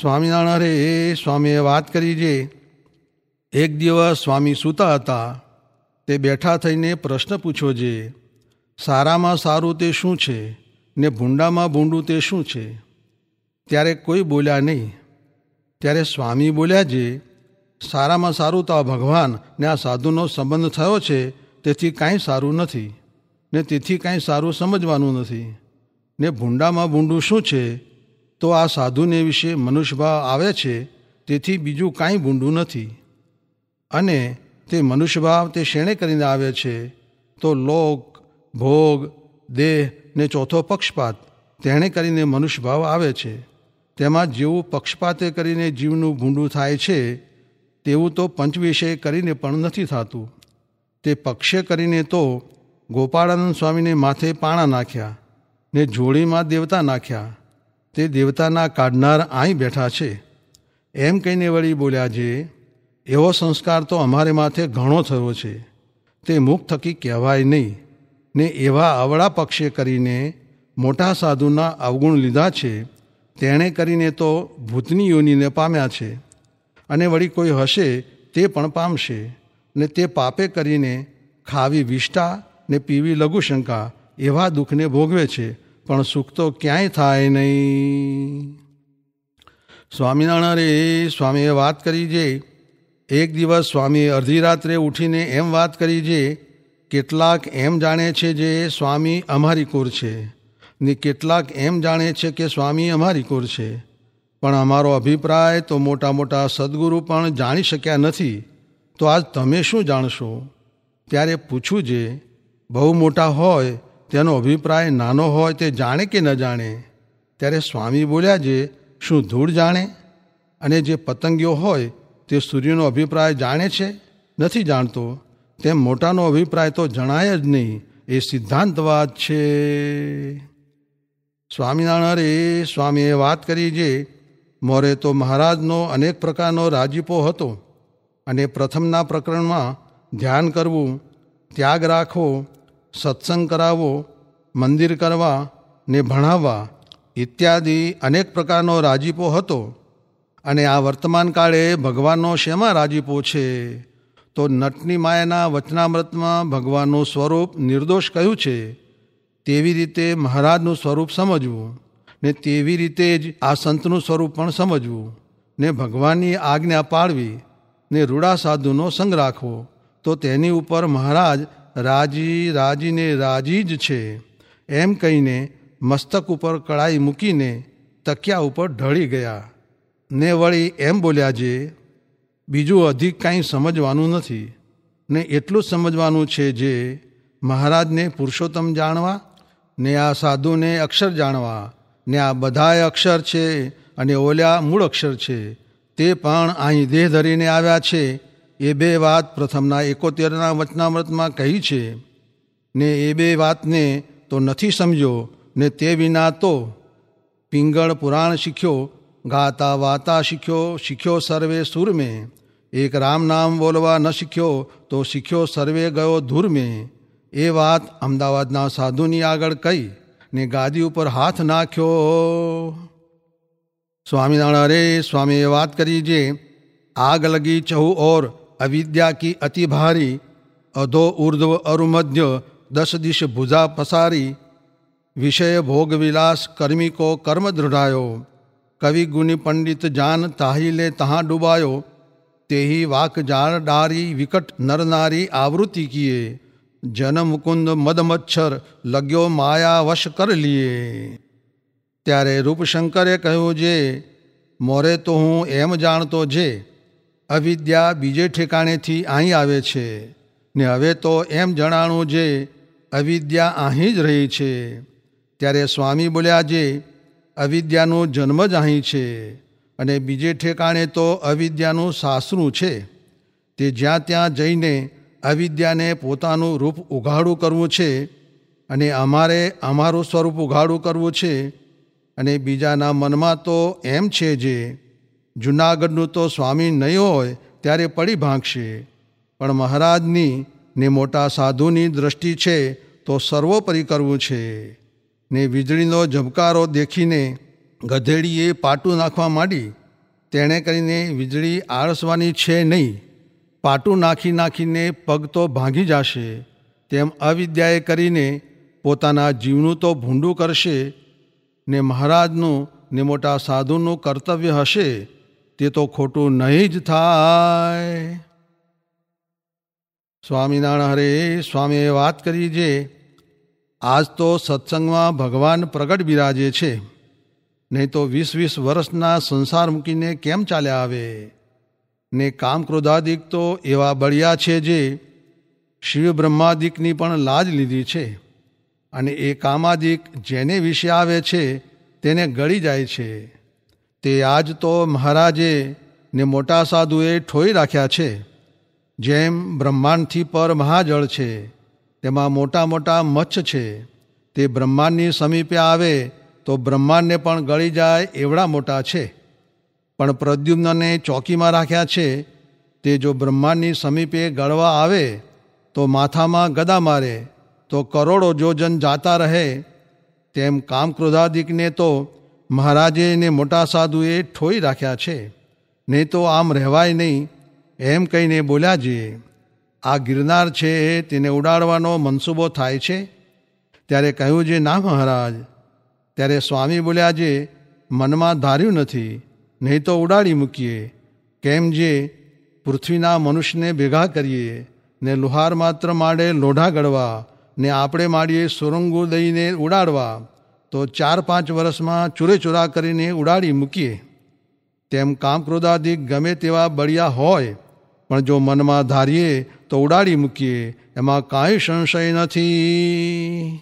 સ્વામિનારાયણ એ સ્વામીએ વાત કરી જે, એક દિવસ સ્વામી સૂતા હતા, તે બેઠા થઈને પ્રશ્ન પૂછ્યો જે, સારામાં સારું તે શું છે? ને ભૂંડામાં ભૂંડું તે શું છે? ત્યારે કોઈ બોલ્યા નહીં. ત્યારે સ્વામી બોલ્યા જે, સારામાં સારું તો ભગવાન ને આ સાધુનો સંબંધ થયો છે, તેથી કાંઈ સારું નથી. ને તેથી કાંઈ સારું સમજવાનું નથી. ને ભૂંડામાં ભૂંડું શું છે? તો આ સાધુને વિશે મનુષ્યભાવ આવે છે, તેથી બીજું કાંઈ ભૂંડું નથી. અને તે મનુષ્યભાવ તે શેણે કરીને આવે છે? તો લોક, ભોગ, દેહ ને ચોથો પક્ષપાત તેણે કરીને મનુષ્યભાવ આવે છે. તેમાં જેવું પક્ષપાતે કરીને જીવનું ભૂંડું થાય છે, તેવું તો પંચવિષય કરીને પણ નથી થતું. તે પક્ષે કરીને તો ગોપાળાનંદ સ્વામીને માથે પાણા નાખ્યા ને જોડીમાં દેવતા નાખ્યા. તે દેવતાના કાઢનાર અહીં બેઠા છે. એમ કહીને વળી બોલ્યા, જે, એવો સંસ્કાર તો અમારે માથે ઘણો થયો છે. તે મુખ થકી કહેવાય નહીં. ને એવા અવળા પક્ષે કરીને મોટા સાધુના અવગુણ લીધા છે. તેણે કરીને તો ભૂતની યોનિને પામ્યા છે. અને વળી કોઈ હશે તે પણ પામશે. ને તે પાપે કરીને ખાવી વિષ્ટા ને પીવી લઘુશંકા એવા દુઃખને ભોગવે છે. પણ સુખ તો ક્યાંય થાય નહીં. સ્વામિનારાયણ રે, સ્વામીએ વાત કરી જે, એક દિવસ સ્વામીએ અડધી રાત્રે ઉઠીને એમ વાત કરી જે, કેટલાક એમ જાણે છે જે સ્વામી અમારી કોર છે, ને કેટલાક એમ જાણે છે કે સ્વામી અમારી કોર છે. પણ અમારો અભિપ્રાય તો મોટા મોટા સદગુરુ પણ જાણી શક્યા નથી. તો આજ તમે શું જાણશો? ત્યારે પૂછું જે, બહુ મોટા હોય તેનો અભિપ્રાય નાનો હોય તે જાણે કે ન જાણે, ત્યારે સ્વામી બોલ્યા જે શું ધૂળ જાણે? અને જે પતંગીઓ હોય, તે સૂર્યનો અભિપ્રાય જાણે છે? નથી જાણતો. તેમ મોટાનો અભિપ્રાય તો જણાય જ નહીં. એ સિદ્ધાંતવાદ છે. સ્વામિનારાયણ એ સ્વામીએ વાત કરી જે, મોરે તો મહારાજનો અનેક પ્રકારનો રાજીપો હતો અને પ્રથમના પ્રકરણમાં ધ્યાન કરવું, ત્યાગ રાખવો સત્સંગ કરાવવો મંદિર કરવા ને ભણાવવા ઇત્યાદિ અનેક પ્રકારનો રાજીપો હતો. અને આ વર્તમાન કાળે ભગવાનનો શેમાં રાજીપો છે? તો નટની માયાના વચનામૃતમાં ભગવાનનું સ્વરૂપ નિર્દોષ કહ્યું છે? તેવી રીતે મહારાજનું સ્વરૂપ સમજવું ને તેવી રીતે જ આ સંતનું સ્વરૂપ પણ સમજવું ને ભગવાનની આજ્ઞા પાળવી ને રૂડા સાધુનો સંગ રાખવો. તો તેની ઉપર મહારાજ રાજી, રાજીને રાજી જ છે. એમ કહીને મસ્તક ઉપર કળાઈ મૂકીને તકિયા ઉપર ઢળી ગયા. ને વળી એમ બોલ્યા જે, બીજું અધિક કાંઈ સમજવાનું નથી. ને એટલું સમજવાનું છે જે, મહારાજને પુરુષોત્તમ જાણવા, ને આ સાધુને અક્ષર જાણવા, ને આ બધાય અક્ષર છે અને ઓલ્યા મૂળ અક્ષર છે. તે પણ અહીં દેહ ધરીને આવ્યા છે. એ બે વાત પ્રથમના એકોતેરના વચનામૃતમાં કહી છે, ને એ બે વાતને તો નથી સમજો ને તે વિના તો પિંગળ પુરાણ શીખ્યો, ગાતા વાતા શીખ્યો શીખ્યો સર્વે સુર મેં એક રામ નામ બોલવા ન શીખ્યો, તો શીખ્યો સર્વે ગયો ધૂર મેં એ વાત અમદાવાદના સાધુની આગળ કહી, ને ગાદી ઉપર હાથ નાખ્યો. સ્વામિનારાયણ અરે, સ્વામીએ વાત કરી જે, આગ લગી ચહુ ઓર अविद्या की अति भारी, अधो ऊर्ध्व अरुमध्य दस दिश भुजा पसारी, विषय भोग विलास कर्मी को कर्म दृढ़ायो, कवि गुणी पंडित जान ताहिले तहाँ डुबायो, तेही वाक जार डारी विकट नर नारी आवृत्ति किए, जन मुकुंद मद मच्छर लग्यो माया वश कर लिए। ત્યારે રૂપશંકરે जे, मोरे तो हूँ एम એમ तो जे। અવિદ્યા બીજે ઠેકાણેથી અહીં આવે છે. ને હવે તો એમ જણાણું જે અવિદ્યા અહીં જ રહી છે. ત્યારે સ્વામી બોલ્યા જે અવિદ્યાનો જન્મ જ અહીં છે. અને બીજે ઠેકાણે તો અવિદ્યાનું સાસરું છે. તે જ્યાં ત્યાં જઈને અવિદ્યાને પોતાનું રૂપ ઉઘાડું કરવું છે. અને અમારે અમારું સ્વરૂપ ઉઘાડું કરવું છે. અને બીજાના મનમાં તો એમ છે જે જુનાગઢનું તો સ્વામી નહીં હોય, ત્યારે પડી ભાંગશે. પણ મહારાજની ને મોટા સાધુની દ્રષ્ટિ છે, તો સર્વોપરી કરવું છે. ને વીજળીનો ઝબકારો દેખીને ગધેડીએ પાટું નાખવા માંડી. તેણે કરીને વીજળી આળસવાની છે નહીં. પાટું નાખી નાખીને પગ તો ભાંગી જશે. તેમ અવિદ્યાએ કરીને પોતાના જીવનું તો ભૂંડું કરશે. ને મહારાજનું ને મોટા સાધુનું કર્તવ્ય હશે. તે તો ખોટું નહીં જ થાય. સ્વામિનારાયણ હરે, સ્વામીએ વાત કરી જે, આજ તો સત્સંગમાં ભગવાન પ્રગટ બિરાજે છે. નહીં તો વીસ વીસ વર્ષના સંસાર મૂકીને કેમ ચાલ્યા આવે? ને કામ ક્રોધાદિક તો એવા બળિયા છે જે, શિવ બ્રહ્માદિકની પણ લાજ લીધી છે. અને એ કામાદિક જેને વિશે આવે છે, તેને ગળી જાય છે. તે આજ તો મહારાજે ને મોટા સાધુએ ઠોઈ રાખ્યા છે. જેમ બ્રહ્માંડથી પર મહાજળ છે, તેમાં મોટા મોટા મચ્છ છે. તે બ્રહ્માંડની સમીપે આવે તો બ્રહ્માંડને પણ ગળી જાય એવડા મોટા છે. પણ પ્રદ્યુમ્નને ચોકીમાં રાખ્યા છે, તે જો બ્રહ્માંડની સમીપે ગળવા આવે તો માથામાં ગદા મારે, તો કરોડો જોજન જાતા રહે. તેમ કામ ક્રોધાદિકને તો મહારાજે ને મોટા સાધુએ ઠોઈ રાખ્યા છે. નહીં તો આમ રહેવાય નહીં. એમ કહીને બોલ્યા જઈએ આ ગિરનાર છે તેને ઉડાડવાનો મનસૂબો થાય છે? ત્યારે કહ્યું, જે ના મહારાજ. ત્યારે સ્વામી બોલ્યા, જે, મનમાં ધાર્યું નથી. નહીં તો ઉડાડી મૂકીએ. કેમ જે, પૃથ્વીના મનુષ્યને ભેગા કરીએ ને લુહાર માત્ર માડે લોઢા ગળવા ને આપણે માડીએ સુરંગો દઈને ઉડાડવા. તો ચાર પાંચ વર્ષમાં ચૂરેચૂરા કરીને ઉડાડી મૂકીએ. તેમ કામક્રોધાદિક ગમે તેવા બળિયા હોય, પણ જો મનમાં ધારીએ તો ઉડાડી મૂકીએ. એમાં કાંઈ સંશય નથી.